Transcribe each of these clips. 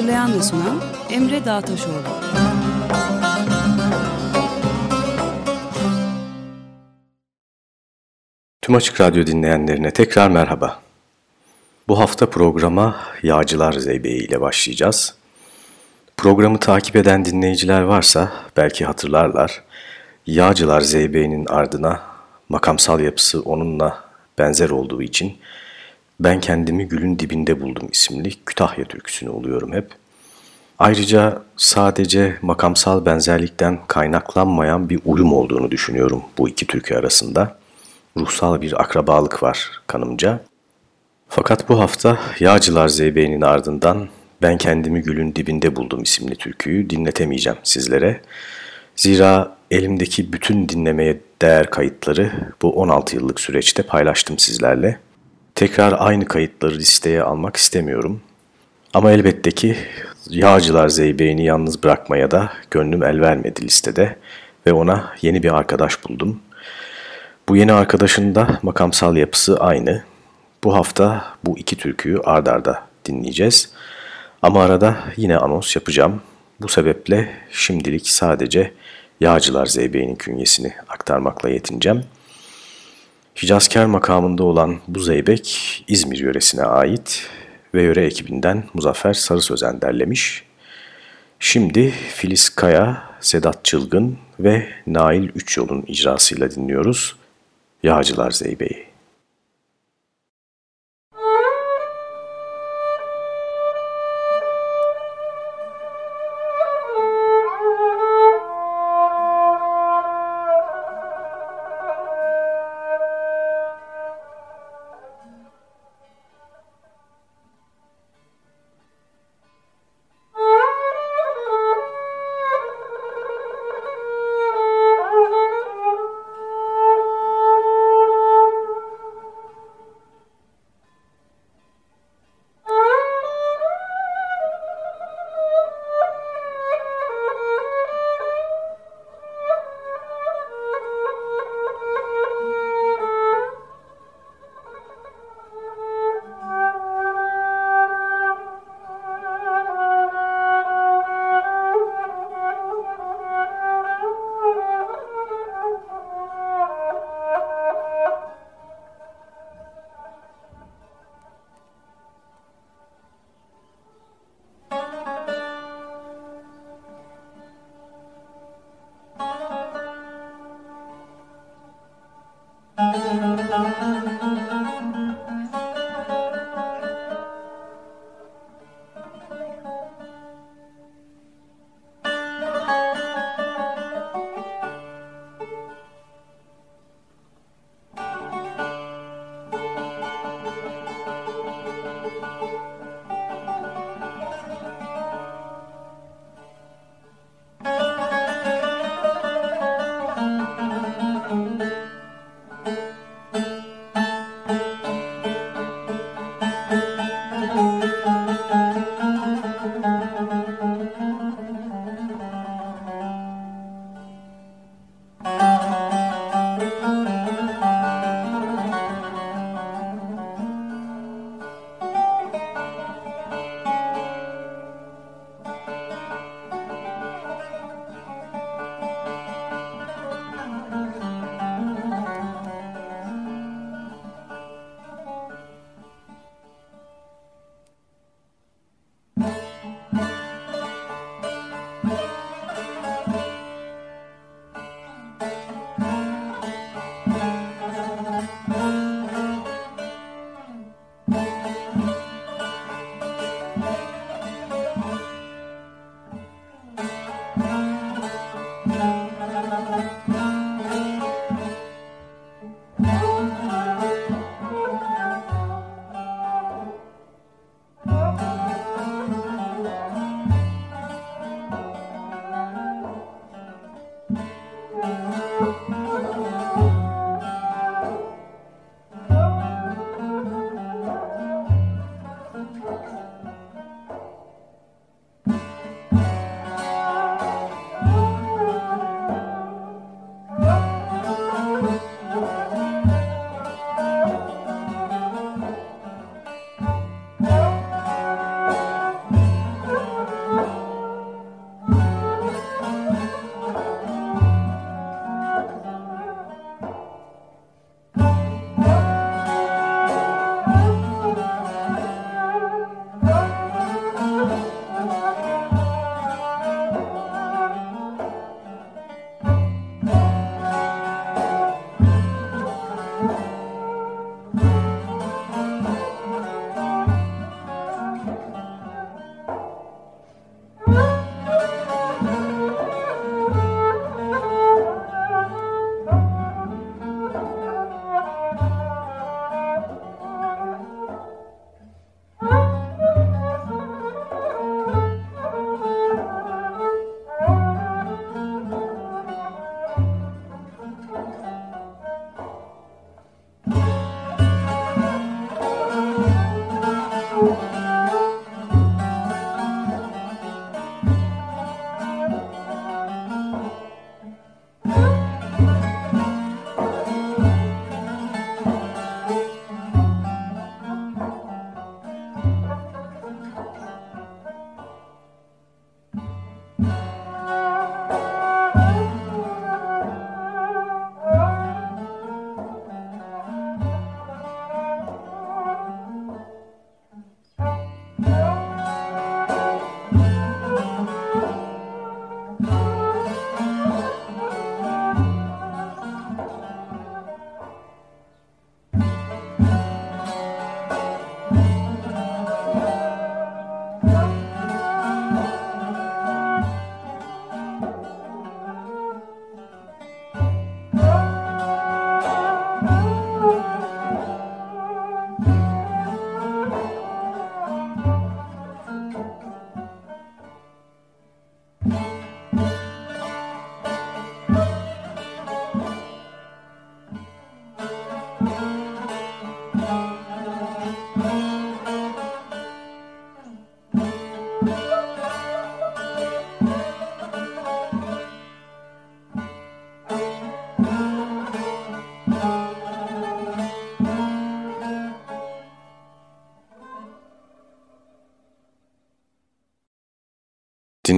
Hazırlayan ve sunan Emre Dağtaşoğlu. Tüm Açık Radyo dinleyenlerine tekrar merhaba. Bu hafta programa Yağcılar Zeybeği ile başlayacağız. Programı takip eden dinleyiciler varsa belki hatırlarlar. Yağcılar Zeybeği'nin ardına makamsal yapısı onunla benzer olduğu için ben kendimi gülün dibinde buldum isimli Kütahya türküsünü oluyorum hep. Ayrıca sadece makamsal benzerlikten kaynaklanmayan bir uyum olduğunu düşünüyorum bu iki türkü arasında. Ruhsal bir akrabalık var kanımca. Fakat bu hafta Yağcılar Zeybeği'nin ardından Ben Kendimi Gülün Dibinde Buldum isimli türküyü dinletemeyeceğim sizlere. Zira elimdeki bütün dinlemeye değer kayıtları bu 16 yıllık süreçte paylaştım sizlerle. Tekrar aynı kayıtları listeye almak istemiyorum. Ama elbette ki Yağcılar Zeybeğini yalnız bırakmaya da gönlüm el vermedi listede ve ona yeni bir arkadaş buldum. Bu yeni arkadaşın da makamsal yapısı aynı. Bu hafta bu iki türküyü ard arda dinleyeceğiz. Ama arada yine anons yapacağım. Bu sebeple şimdilik sadece Yağcılar Zeybeğinin künyesini aktarmakla yetineceğim. Hicazkar makamında olan bu zeybek İzmir yöresine ait ve yöre ekibinden Muzaffer Sarı Sözen derlemiş. Şimdi Filiz Kaya, Sedat Çılgın ve Nail Üçyol'un icrasıyla dinliyoruz. Yağcılar Zeybeği.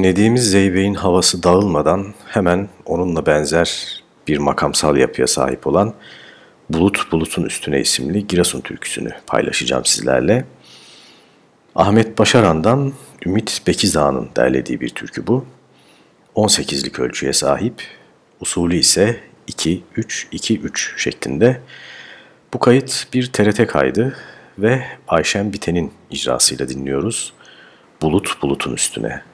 Dinlediğimiz Zeybek'in havası dağılmadan hemen onunla benzer bir makamsal yapıya sahip olan Bulut Bulut'un Üstüne isimli Giresun türküsünü paylaşacağım sizlerle. Ahmet Başaran'dan Ümit Bekizağ'ın derlediği bir türkü bu. 18'lik ölçüye sahip, usulü ise 2-3-2-3 şeklinde. Bu kayıt bir TRT kaydı ve Ayşen Biten'in icrasıyla dinliyoruz. Bulut bulutun üstüne.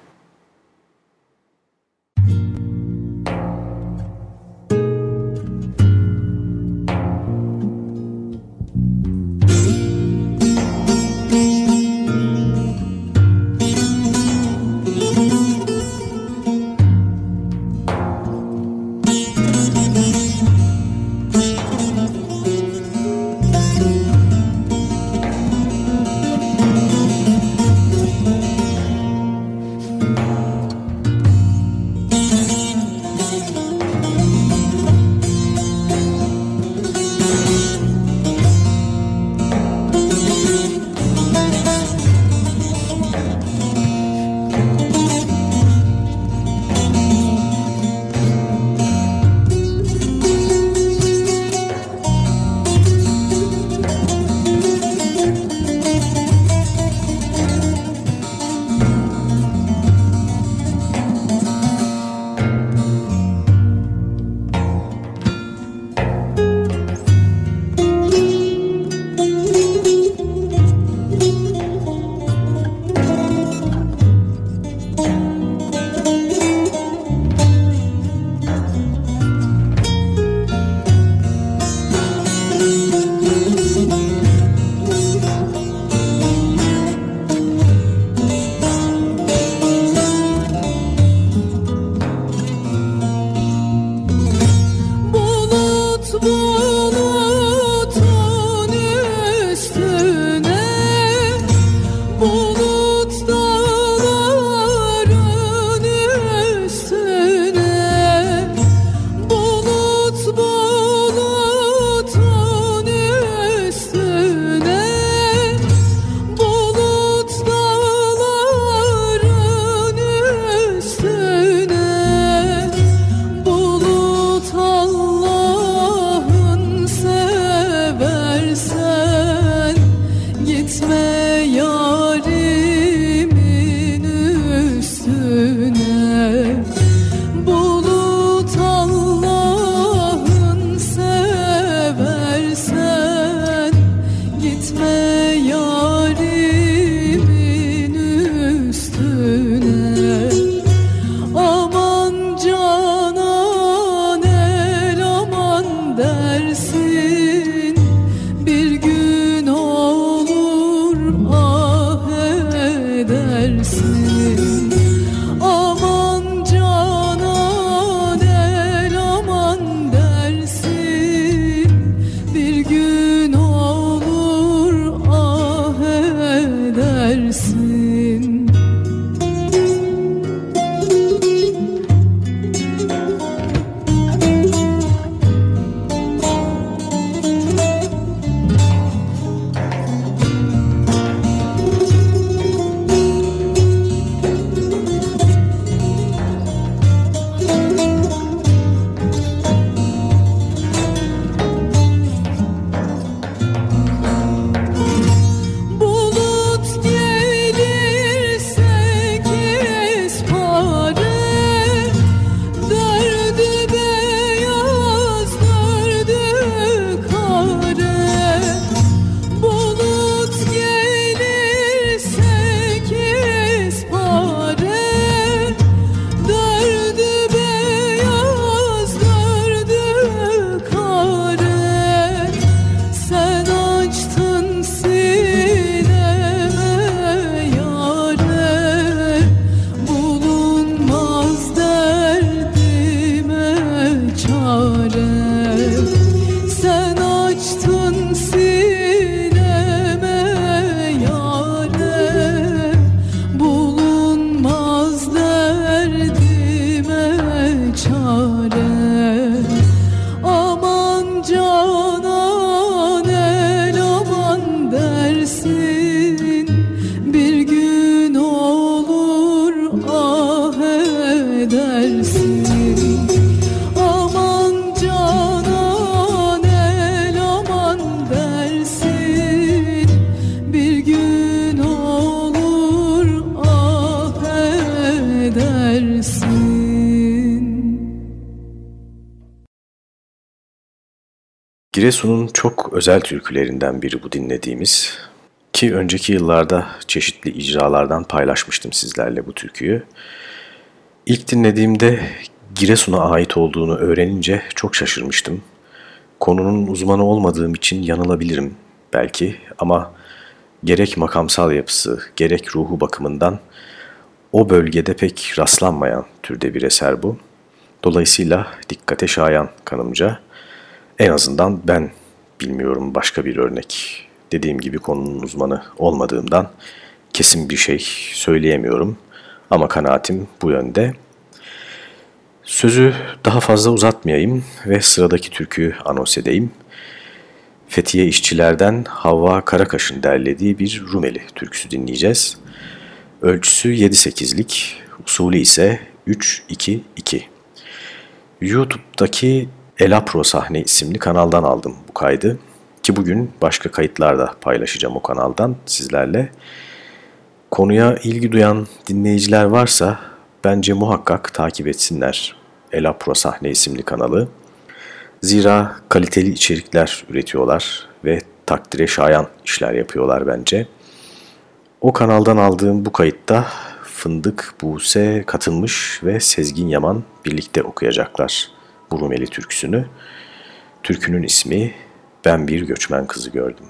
Giresun'un çok özel türkülerinden biri bu dinlediğimiz ki önceki yıllarda çeşitli icralardan paylaşmıştım sizlerle bu türküyü. İlk dinlediğimde Giresun'a ait olduğunu öğrenince çok şaşırmıştım. Konunun uzmanı olmadığım için yanılabilirim belki ama gerek makamsal yapısı gerek ruhu bakımından o bölgede pek rastlanmayan türde bir eser bu. Dolayısıyla dikkate şayan kanımca. En azından ben bilmiyorum başka bir örnek. Dediğim gibi konunun uzmanı olmadığımdan kesin bir şey söyleyemiyorum. Ama kanaatim bu yönde. Sözü daha fazla uzatmayayım ve sıradaki türküyü anons edeyim. Fethiye işçilerden Havva Karakaş'ın derlediği bir Rumeli türküsü dinleyeceğiz. Ölçüsü 7-8'lik, usulü ise 3-2-2. YouTube'daki Elapro Sahne isimli kanaldan aldım bu kaydı. Ki bugün başka kayıtlarda paylaşacağım o kanaldan sizlerle. Konuya ilgi duyan dinleyiciler varsa bence muhakkak takip etsinler Elapro Sahne isimli kanalı. Zira kaliteli içerikler üretiyorlar ve takdire şayan işler yapıyorlar bence. O kanaldan aldığım bu kayıtta Fındık Buse katılmış ve Sezgin Yaman birlikte okuyacaklar bu Rumeli türküsünü. Türkünün ismi Ben Bir Göçmen Kızı Gördüm.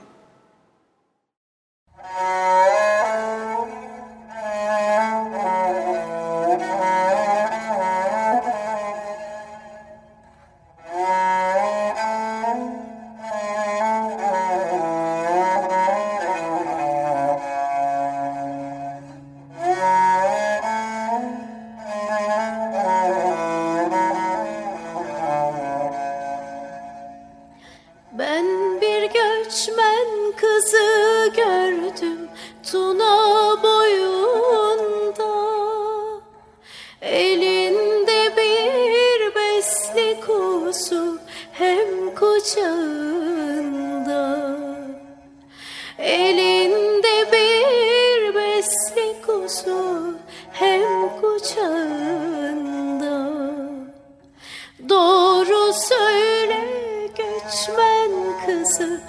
Faruk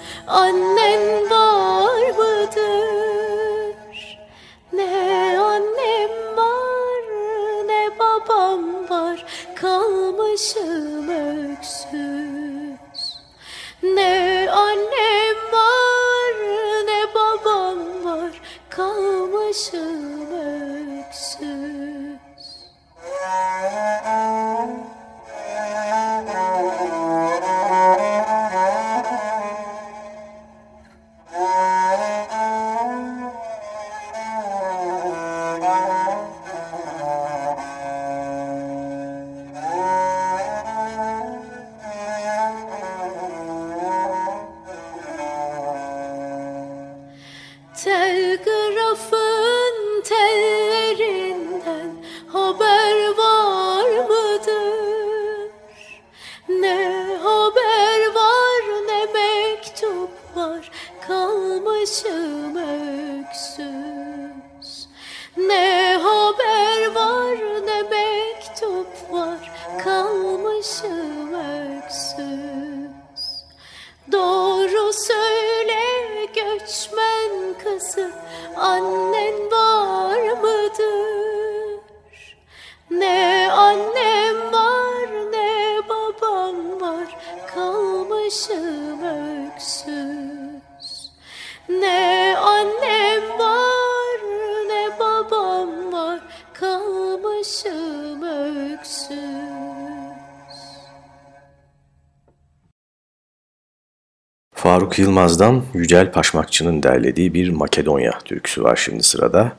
Yılmaz'dan Yücel Paşmakçı'nın derlediği bir Makedonya türküsü var şimdi sırada.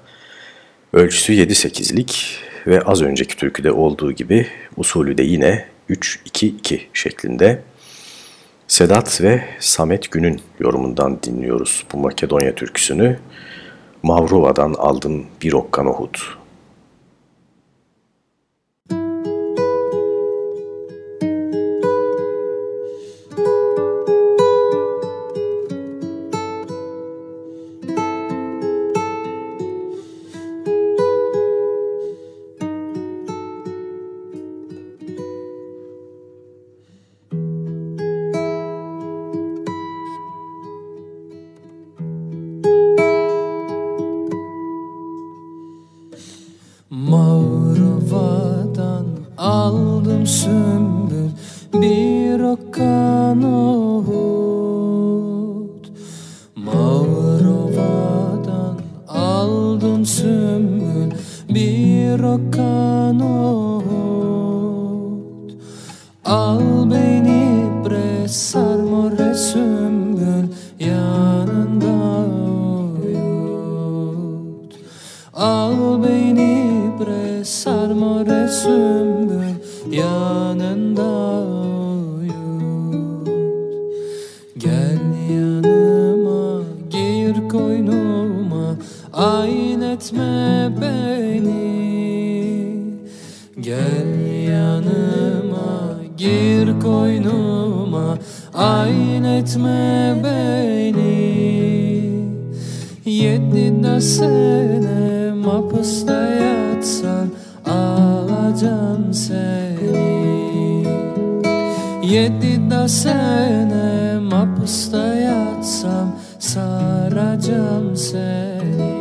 Ölçüsü 7-8'lik ve az önceki türküde olduğu gibi usulü de yine 3-2-2 şeklinde. Sedat ve Samet Gün'ün yorumundan dinliyoruz bu Makedonya türküsünü. Mavrova'dan aldım bir okkan ohut. Yedi da sene mahpusta yatsan Alacağım seni. Yedi da sene mahpusta yatsam Saracağım seni.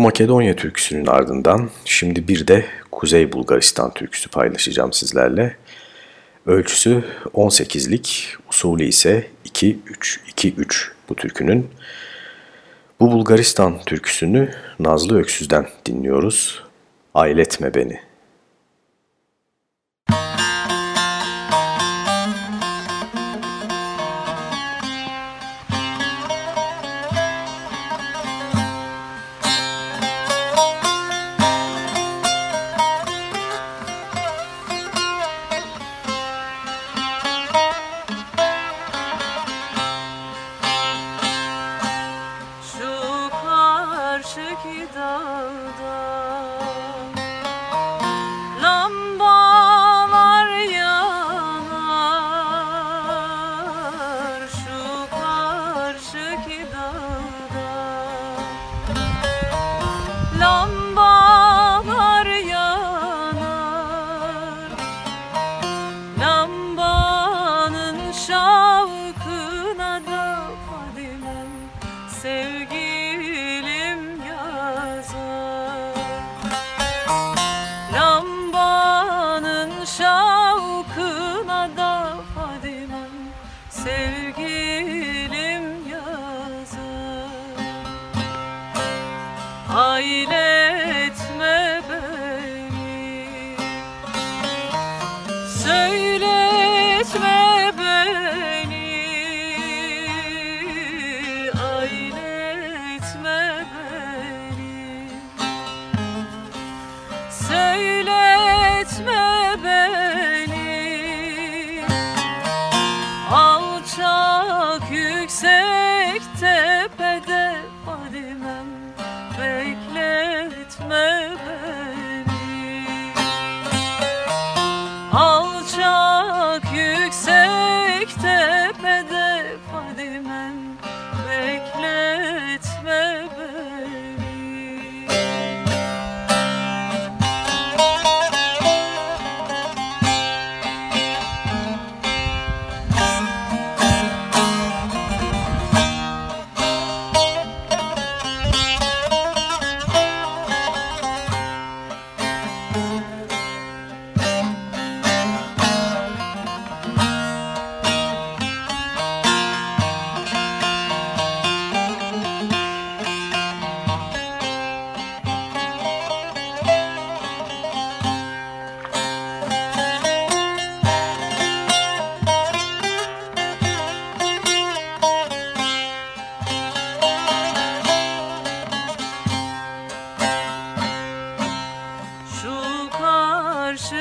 Bu Makedonya türküsünün ardından şimdi bir de Kuzey Bulgaristan türküsü paylaşacağım sizlerle. Ölçüsü 18'lik, usulü ise 2-3-2-3 bu türkünün. Bu Bulgaristan türküsünü Nazlı Öksüz'den dinliyoruz. Ailetme beni.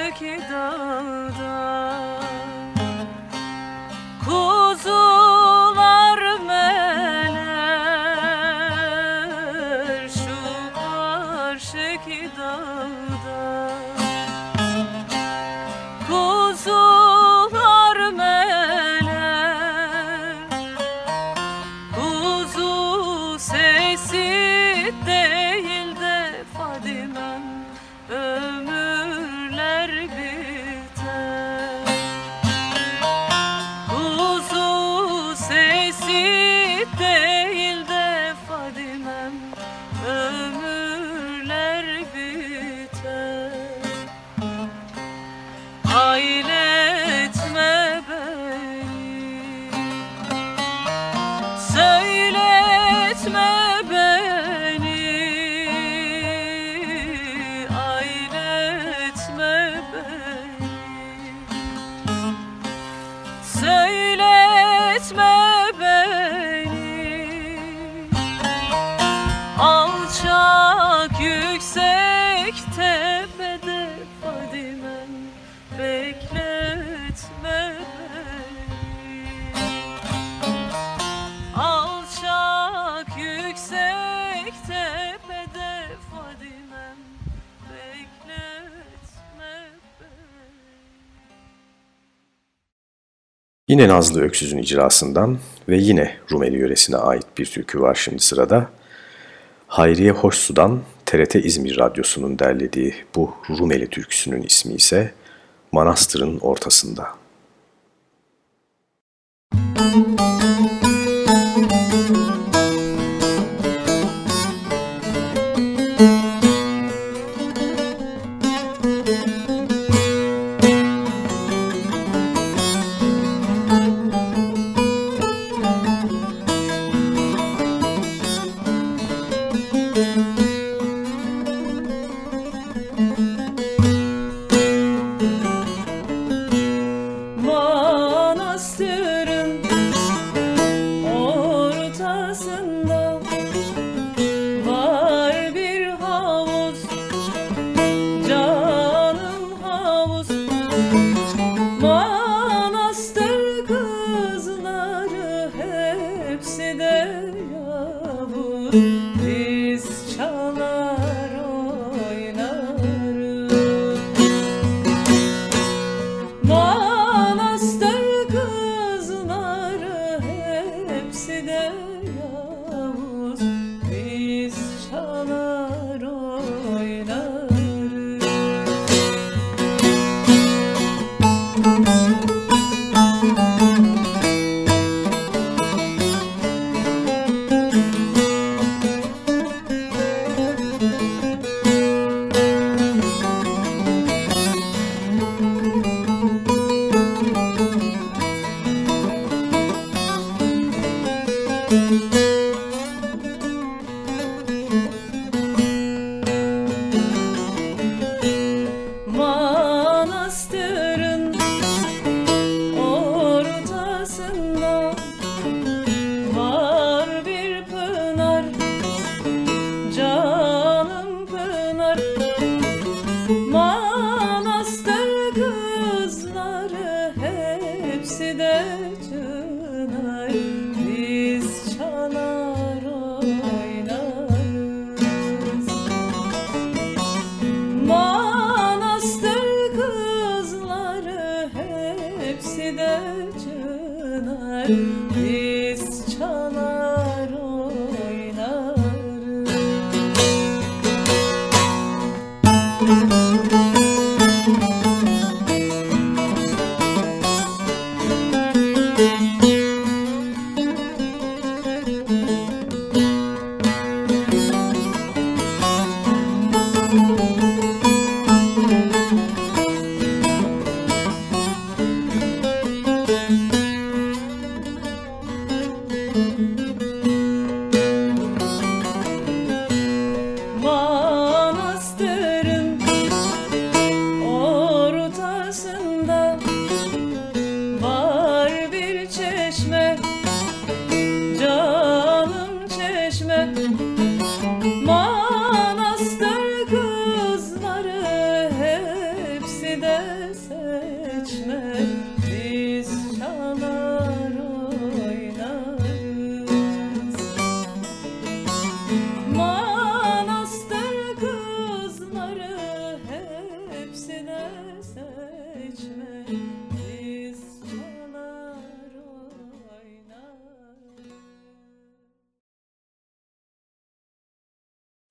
Karşıdaki dağda Yine Nazlı Öksüz'ün icrasından ve yine Rumeli yöresine ait bir türkü var şimdi sırada. Hayriye Hoşsu'dan TRT İzmir Radyosu'nun derlediği bu Rumeli türküsünün ismi ise Manastırın Ortasında.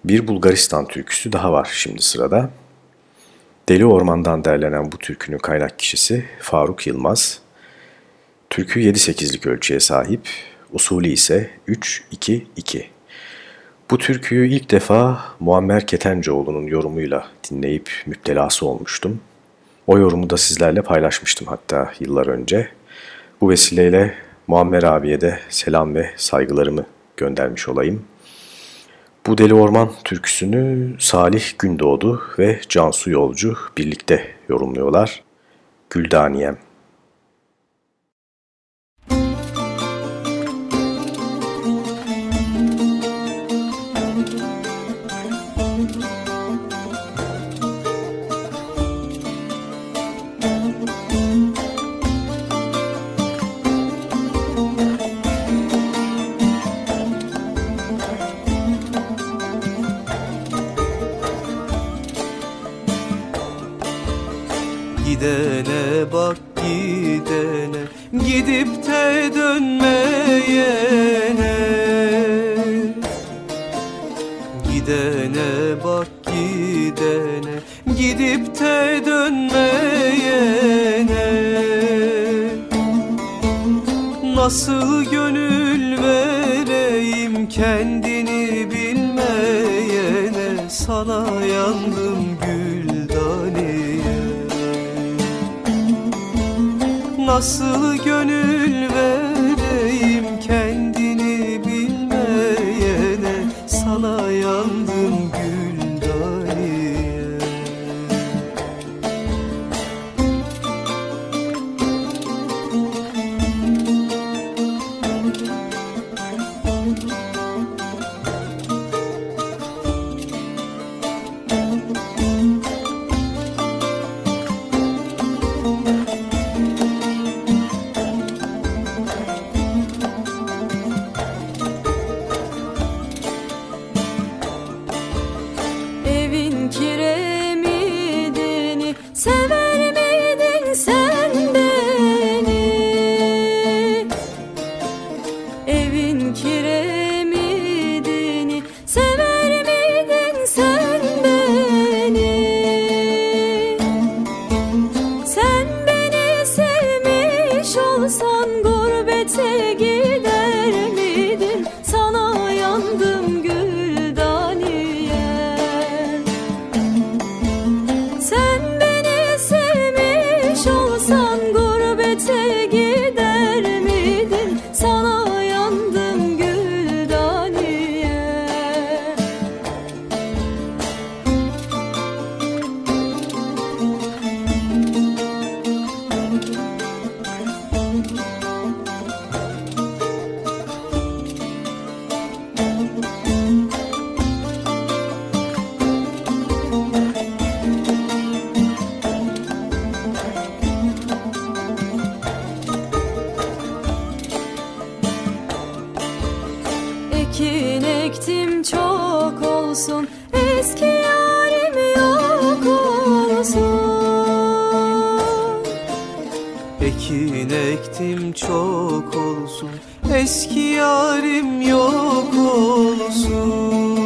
Bir Bulgaristan türküsü daha var şimdi sırada. Deli Orman'dan derlenen bu türkünün kaynak kişisi Faruk Yılmaz. Türkü 7-8'lik ölçüye sahip, usulü ise 3-2-2. Bu türküyü ilk defa Muammer Ketencoğlu'nun yorumuyla dinleyip müptelası olmuştum. O yorumu da sizlerle paylaşmıştım hatta yıllar önce. Bu vesileyle Muammer abiye de selam ve saygılarımı göndermiş olayım. Bu Deli Orman türküsünü Salih Gündoğdu ve Cansu Yolcu birlikte yorumluyorlar. Güldaniyem bak gidene Gidip de dönmeyene. Gidene bak gidene Gidip de dönmeyene. Nasıl gönül vereyim kendini bilmeyene Sana yandım Nasıl gönül olsun. Eski yarim yok olsun. Ekin ektim çok olsun. Eski yarim yok olsun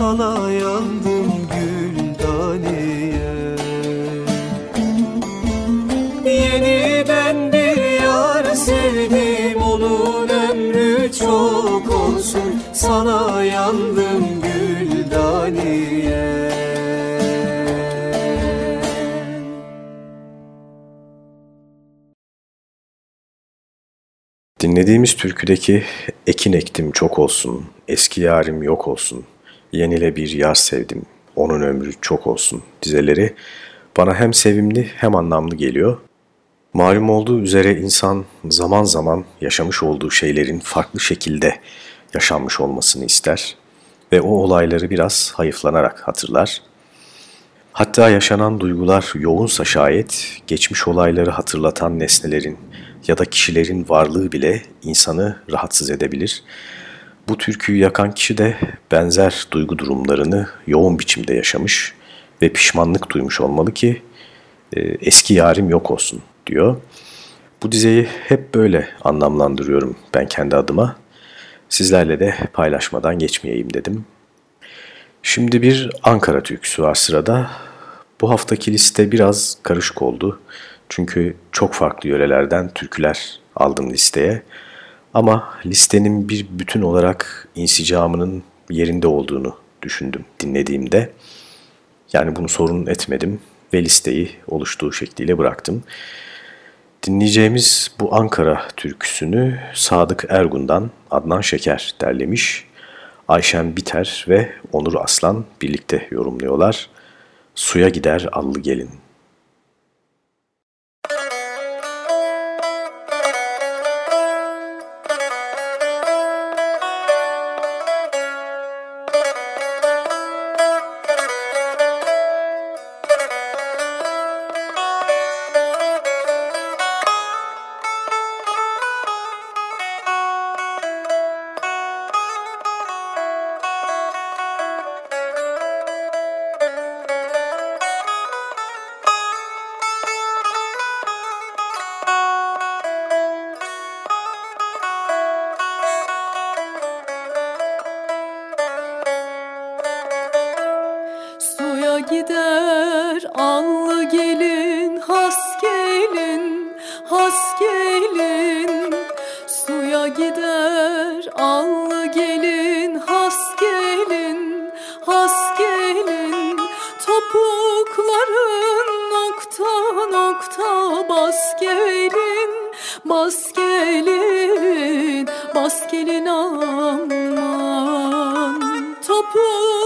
Sana yandım güldaniye Yeniden bir yar sevdim Onun ömrü çok olsun. Sana yandım güldaniye Dinlediğimiz türküdeki ekin ektim çok olsun, eski yarim yok olsun, yenile bir yar sevdim, onun ömrü çok olsun dizeleri bana hem sevimli hem anlamlı geliyor. Malum olduğu üzere insan zaman zaman yaşamış olduğu şeylerin farklı şekilde yaşanmış olmasını ister ve o olayları biraz hayıflanarak hatırlar. Hatta yaşanan duygular yoğunsa şayet geçmiş olayları hatırlatan nesnelerin ya da kişilerin varlığı bile insanı rahatsız edebilir. Bu türküyü yakan kişi de benzer duygu durumlarını yoğun biçimde yaşamış ve pişmanlık duymuş olmalı ki e, eski yarim yok olsun diyor. Bu dizeyi hep böyle anlamlandırıyorum ben kendi adıma. Sizlerle de paylaşmadan geçmeyeyim dedim. Şimdi bir Ankara türküsü var sırada. Bu haftaki liste biraz karışık oldu. Çünkü çok farklı yörelerden türküler aldım listeye. Ama listenin bir bütün olarak insicamının yerinde olduğunu düşündüm dinlediğimde. Yani bunu sorun etmedim ve listeyi oluştuğu şekliyle bıraktım. Dinleyeceğimiz bu Ankara türküsünü Sadık Ergun'dan Adnan Şeker derlemiş. Ayşen Biter ve Onur Aslan birlikte yorumluyorlar. Suya gider allı gelin.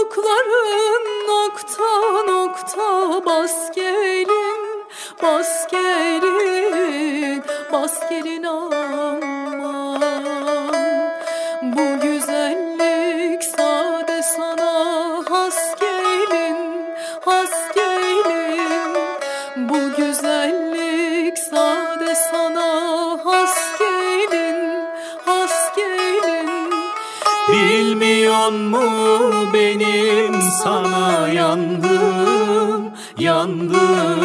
Topukların nokta nokta bas gelin bas gelin bas gelin aman sana yandım Yandım,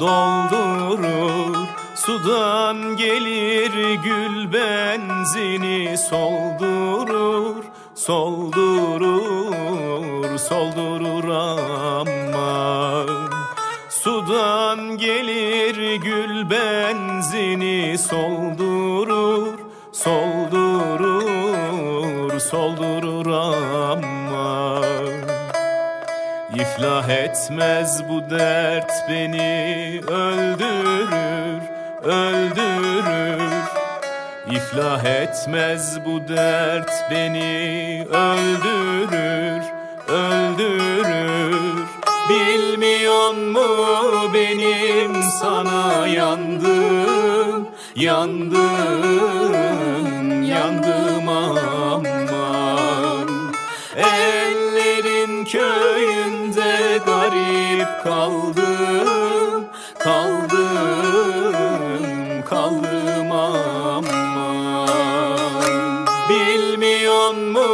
doldurur, Sudan gelir gül benzini soldurur, soldurur, soldurur aman Sudan gelir gül benzini soldurur, soldurur, soldurur ama İflah etmez bu dert beni. Öldürür, öldürür. İflah etmez bu dert beni. Öldürür, öldürür. Bilmiyor mu benim sana yandım, yandım, yandım aman. Ellerin garip kaldım, kaldım, kaldım aman. Bilmiyor mu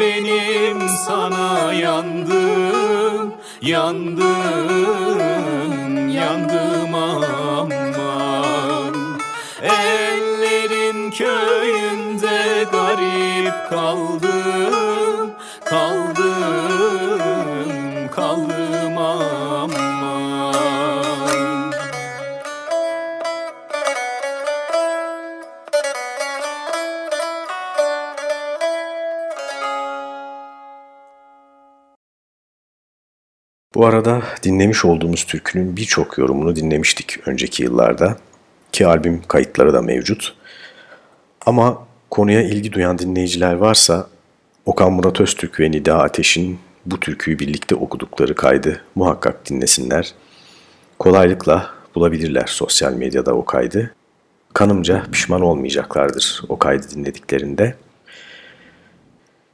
benim sana yandım, yandım, yandım aman. Ellerin köyünde garip kaldım, Bu arada dinlemiş olduğumuz türkünün birçok yorumunu dinlemiştik önceki yıllarda ki albüm kayıtları da mevcut. Ama konuya ilgi duyan dinleyiciler varsa Okan Murat Öztürk ve Nida Ateş'in bu türküyü birlikte okudukları kaydı muhakkak dinlesinler. Kolaylıkla bulabilirler sosyal medyada o kaydı. Kanımca pişman olmayacaklardır o kaydı dinlediklerinde.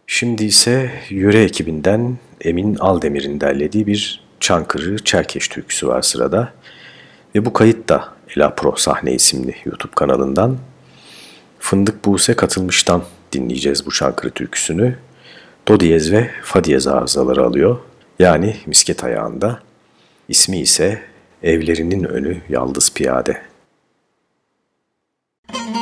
Şimdi ise Yöre ekibinden Emin Aldemir'in derlediği bir Çankırı Çerkeş türküsü var sırada. Ve bu kayıt da Ela Pro Sahne isimli YouTube kanalından. Fındık Buse katılmıştan dinleyeceğiz bu Çankırı türküsünü. Do diyez ve fa diyez arızaları alıyor. Yani misket ayağında. İsmi ise Evlerinin Önü Yaldız Piyade. Yaşı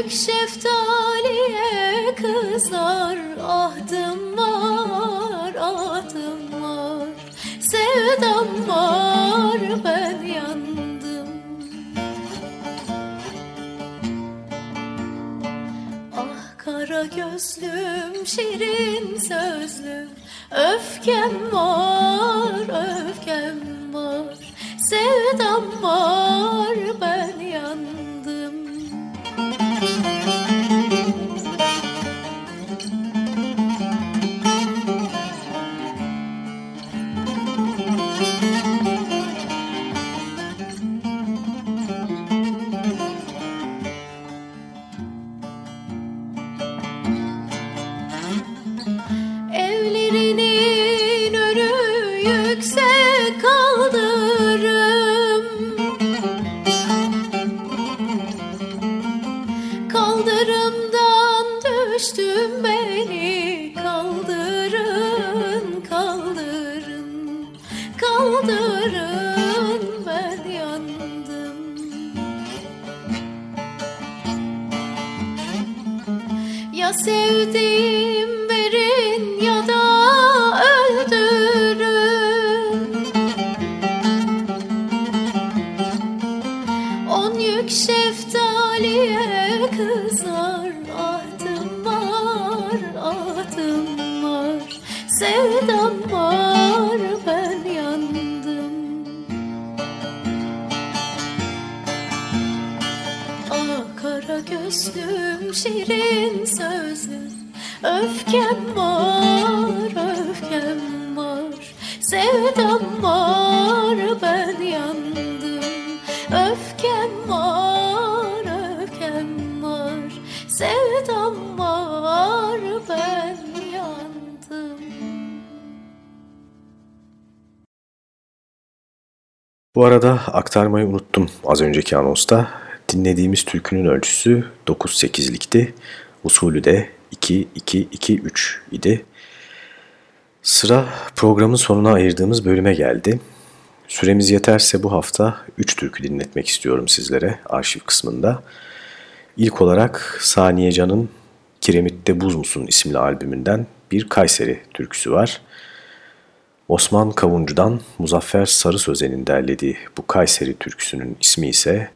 Yük şeftaliye kızar Ahdım var, ahdım var. Sevdam var, ben yandım. Ah kara gözlüm, şirin sözlüm. Öfkem var, öfkem var. Sevdam var, ben sözlüm Öfkem var, öfkem var Sevdam var, ben yandım Öfkem var, öfkem var Sevdam var, ben yandım Bu arada aktarmayı unuttum az önceki anonsta. Dinlediğimiz türkünün ölçüsü 9-8'likti. Usulü de 2-2-2-3 idi. Sıra programın sonuna ayırdığımız bölüme geldi. Süremiz yeterse bu hafta 3 türkü dinletmek istiyorum sizlere arşiv kısmında. İlk olarak Saniye Can'ın Kiremitte Buz Musun isimli albümünden bir Kayseri türküsü var. Osman Kavuncu'dan Muzaffer Sarı Sözen'in derlediği bu Kayseri türküsünün ismi ise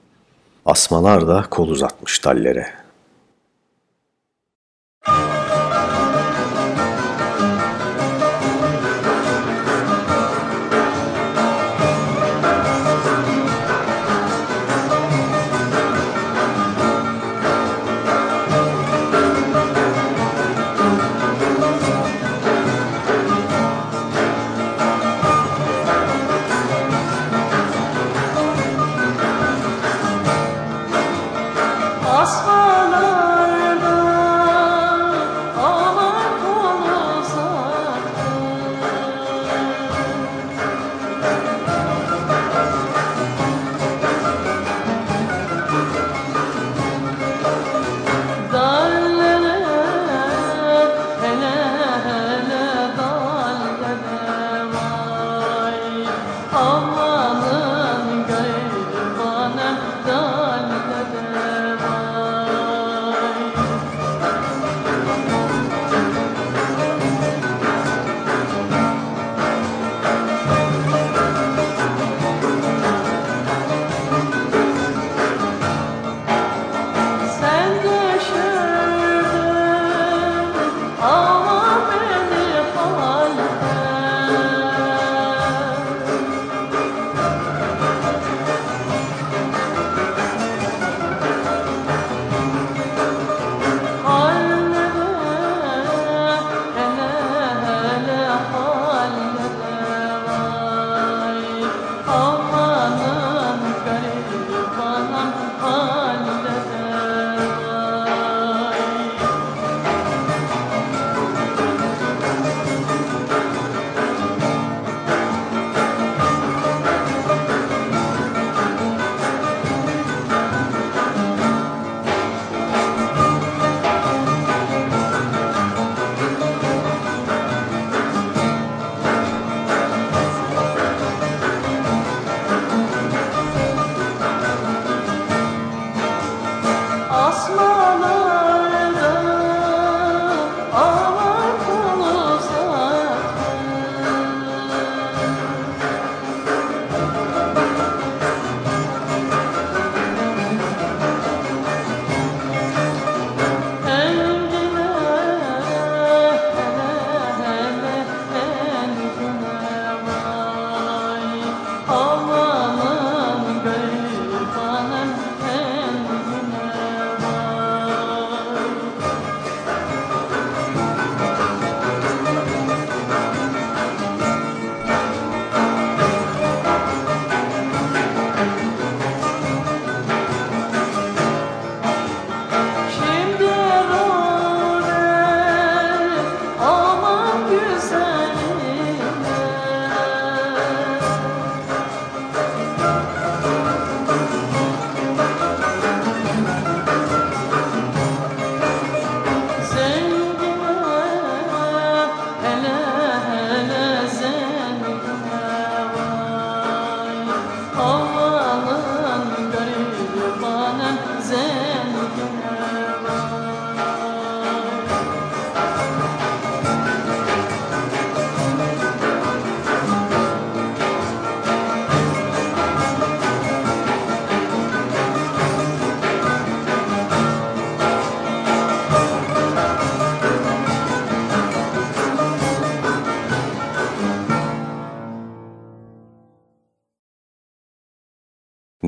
Asmalar da kol uzatmış dallere.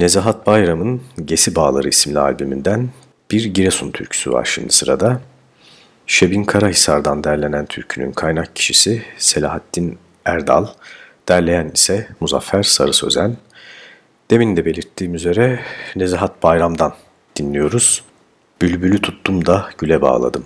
Nezahat Bayram'ın Gesi Bağları isimli albümünden bir Giresun türküsü var şimdi sırada. Şebin Karahisar'dan derlenen türkünün kaynak kişisi Selahattin Erdal, derleyen ise Muzaffer Sarı Sözen. Demin de belirttiğim üzere Nezahat Bayram'dan dinliyoruz. Bülbülü tuttum da güle bağladım.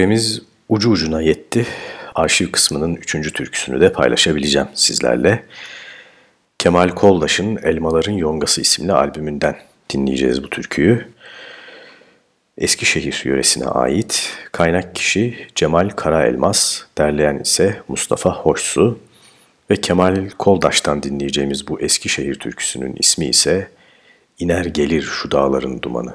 Süremiz ucu ucuna yetti. Arşiv kısmının üçüncü türküsünü de paylaşabileceğim sizlerle. Kemal Koldaş'ın Elmaların Yongası isimli albümünden dinleyeceğiz bu türküyü. Eskişehir yöresine ait kaynak kişi Cemal Karaelmas, derleyen ise Mustafa Hoşsu ve Kemal Koldaş'tan dinleyeceğimiz bu Eskişehir türküsünün ismi ise İner Gelir Şu Dağların Dumanı.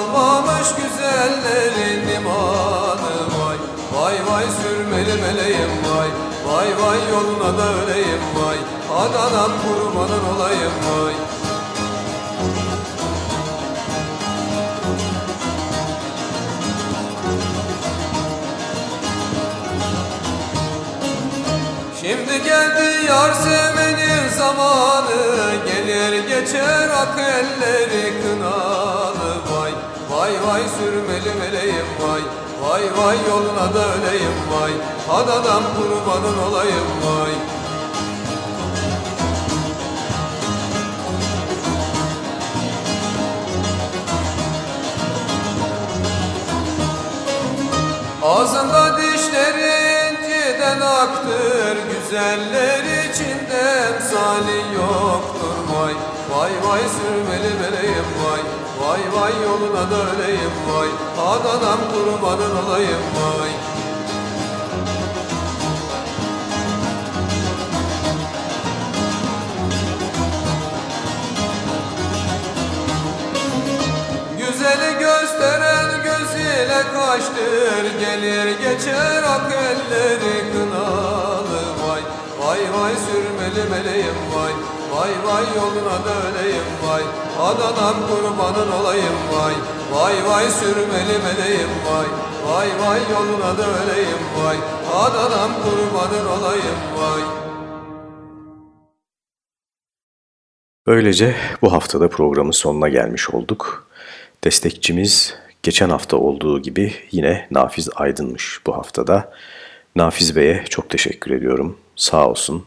Kalmamış güzellerin limanı Vay. Vay vay sürmeli meleğim vay. Vay vay yoluna da öleyim vay. Adanam kurbanın olayım vay. Şimdi geldi yar sevmenin zamanı. Gelir geçer ak elleri kınalı Vay vay sürmeli meleğim vay. Vay vay yoluna da öleyim vay. Adadan kurbanın olayım vay. Ağzında dişleri inciden aktır Güzeller içinde emsali yoktur Vay. Vay vay sürmeli meleğim vay Vay vay yoluna da öleyim vay. Adanam kurbanın olayım vay. Güzeli gösteren göz ile kaçtır Gelir geçer ak elleri kınalı Vay. Vay vay sürmeli meleğim vay Vay vay yoluna da öleyim vay Adanam kurbanın olayım vay Vay vay sürmeli meleğim vay Vay vay yoluna da öleyim vay Adanam kurbanın olayım vay Böylece bu haftada programın sonuna gelmiş olduk. Destekçimiz geçen hafta olduğu gibi yine Nafiz Aydın'mış bu haftada. Nafiz Bey'e çok teşekkür ediyorum. Sağ olsun.